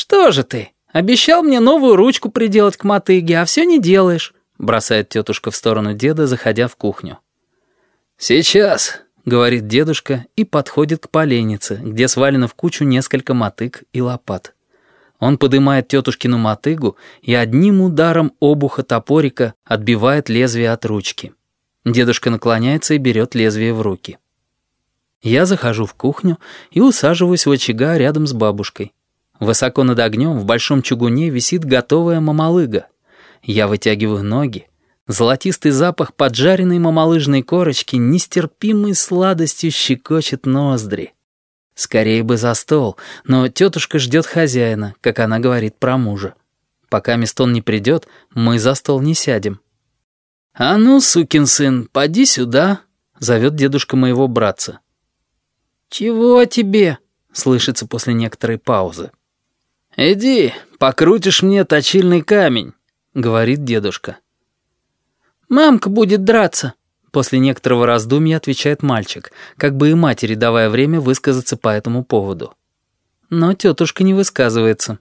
«Что же ты? Обещал мне новую ручку приделать к мотыге, а все не делаешь», бросает тетушка в сторону деда, заходя в кухню. «Сейчас», — говорит дедушка и подходит к поленнице, где свалено в кучу несколько мотыг и лопат. Он подымает тетушкину мотыгу и одним ударом обуха топорика отбивает лезвие от ручки. Дедушка наклоняется и берет лезвие в руки. Я захожу в кухню и усаживаюсь в очага рядом с бабушкой. Высоко над огнем в большом чугуне висит готовая мамалыга. Я вытягиваю ноги. Золотистый запах поджаренной мамалыжной корочки нестерпимой сладостью щекочет ноздри. Скорее бы за стол, но тетушка ждет хозяина, как она говорит про мужа. Пока Мистон не придет, мы за стол не сядем. «А ну, сукин сын, поди сюда», — зовет дедушка моего братца. «Чего тебе?» — слышится после некоторой паузы. «Иди, покрутишь мне точильный камень», — говорит дедушка. «Мамка будет драться», — после некоторого раздумья отвечает мальчик, как бы и матери давая время высказаться по этому поводу. Но тетушка не высказывается.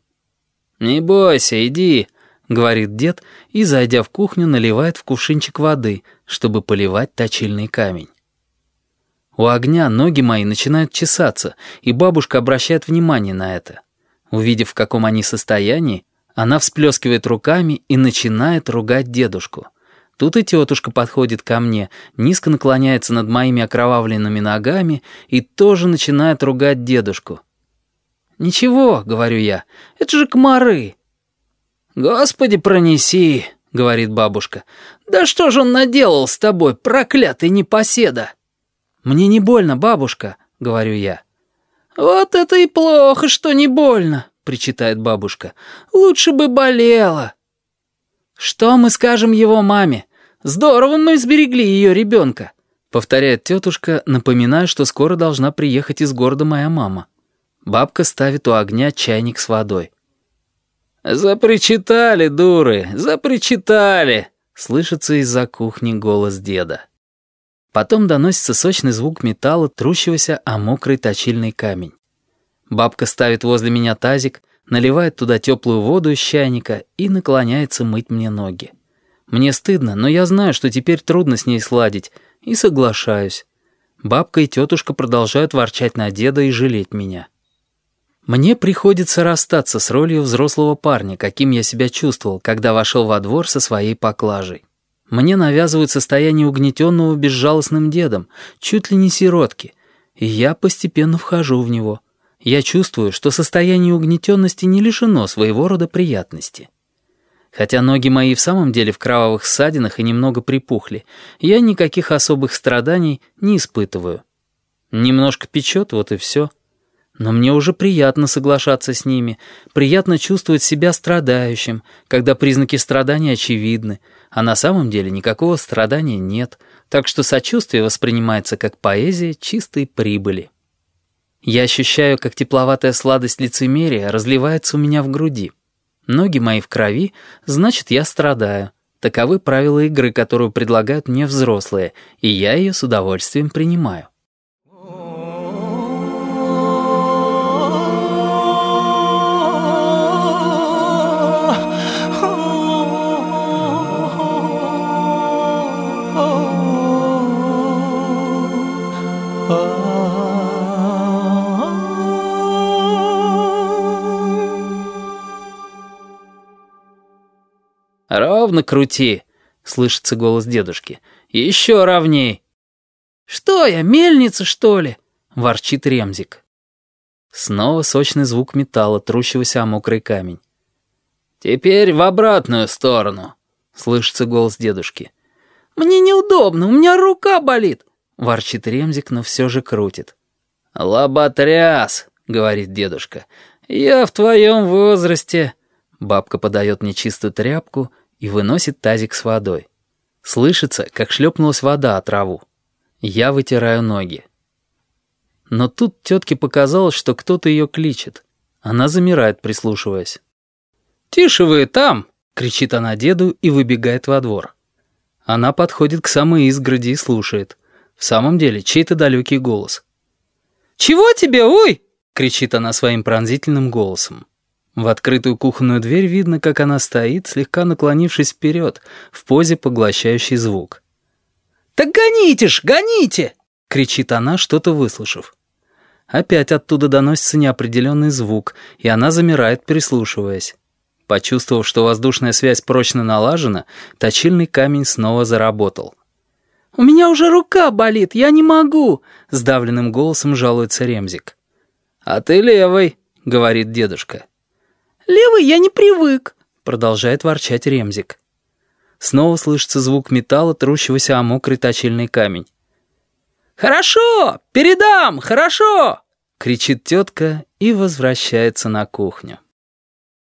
«Не бойся, иди», — говорит дед и, зайдя в кухню, наливает в кувшинчик воды, чтобы поливать точильный камень. У огня ноги мои начинают чесаться, и бабушка обращает внимание на это. Увидев, в каком они состоянии, она всплескивает руками и начинает ругать дедушку. Тут и тетушка подходит ко мне, низко наклоняется над моими окровавленными ногами и тоже начинает ругать дедушку. «Ничего», — говорю я, — «это же комары». «Господи, пронеси», — говорит бабушка. «Да что же он наделал с тобой, проклятый непоседа?» «Мне не больно, бабушка», — говорю я. «Вот это и плохо, что не больно», — причитает бабушка. «Лучше бы болела». «Что мы скажем его маме? Здорово мы сберегли ее ребенка», — повторяет тетушка, напоминая, что скоро должна приехать из города моя мама. Бабка ставит у огня чайник с водой. «Запричитали, дуры, запричитали», — слышится из-за кухни голос деда. Потом доносится сочный звук металла, трущегося о мокрый точильный камень. Бабка ставит возле меня тазик, наливает туда теплую воду из чайника и наклоняется мыть мне ноги. Мне стыдно, но я знаю, что теперь трудно с ней сладить, и соглашаюсь. Бабка и тетушка продолжают ворчать на деда и жалеть меня. Мне приходится расстаться с ролью взрослого парня, каким я себя чувствовал, когда вошел во двор со своей поклажей. Мне навязывают состояние угнетенного безжалостным дедом, чуть ли не сиротки, и я постепенно вхожу в него. Я чувствую, что состояние угнетенности не лишено своего рода приятности. Хотя ноги мои в самом деле в кровавых ссадинах и немного припухли, я никаких особых страданий не испытываю. Немножко печет, вот и все. Но мне уже приятно соглашаться с ними, приятно чувствовать себя страдающим, когда признаки страдания очевидны, а на самом деле никакого страдания нет, так что сочувствие воспринимается как поэзия чистой прибыли. Я ощущаю, как тепловатая сладость лицемерия разливается у меня в груди. Ноги мои в крови, значит, я страдаю. Таковы правила игры, которую предлагают мне взрослые, и я ее с удовольствием принимаю. «Ровно крути!» — слышится голос дедушки. «Еще ровней!» «Что я, мельница, что ли?» — ворчит Ремзик. Снова сочный звук металла, трущегося о мокрый камень. «Теперь в обратную сторону», — слышится голос дедушки. «Мне неудобно, у меня рука болит», — ворчит Ремзик, но все же крутит. «Лоботряс», — говорит дедушка, — «я в твоем возрасте». Бабка подает мне чистую тряпку и выносит тазик с водой. Слышится, как шлепнулась вода о траву. Я вытираю ноги. Но тут тетке показалось, что кто-то ее кличет. Она замирает, прислушиваясь. «Тише вы там!» — кричит она деду и выбегает во двор. Она подходит к самой изгороди и слушает. В самом деле, чей-то далекий голос. «Чего тебе, ой?» — кричит она своим пронзительным голосом. В открытую кухонную дверь видно, как она стоит, слегка наклонившись вперед, в позе поглощающий звук. «Так гоните ж, гоните!» — кричит она, что-то выслушав. Опять оттуда доносится неопределенный звук, и она замирает, прислушиваясь. Почувствовав, что воздушная связь прочно налажена, точильный камень снова заработал. «У меня уже рука болит, я не могу!» — сдавленным голосом жалуется Ремзик. «А ты левый», — говорит дедушка. «Левый я не привык», — продолжает ворчать Ремзик. Снова слышится звук металла, трущегося о мокрый точильный камень. «Хорошо! Передам! Хорошо!» — кричит тетка и возвращается на кухню.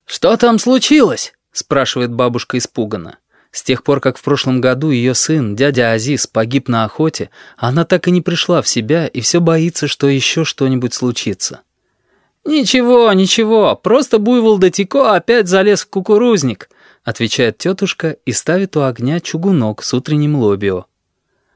«Что там случилось?» — спрашивает бабушка испуганно. С тех пор, как в прошлом году ее сын, дядя Азиз, погиб на охоте, она так и не пришла в себя и все боится, что еще что-нибудь случится. «Ничего, ничего, просто буйвол Датико опять залез в кукурузник», отвечает тетушка и ставит у огня чугунок с утренним лобио.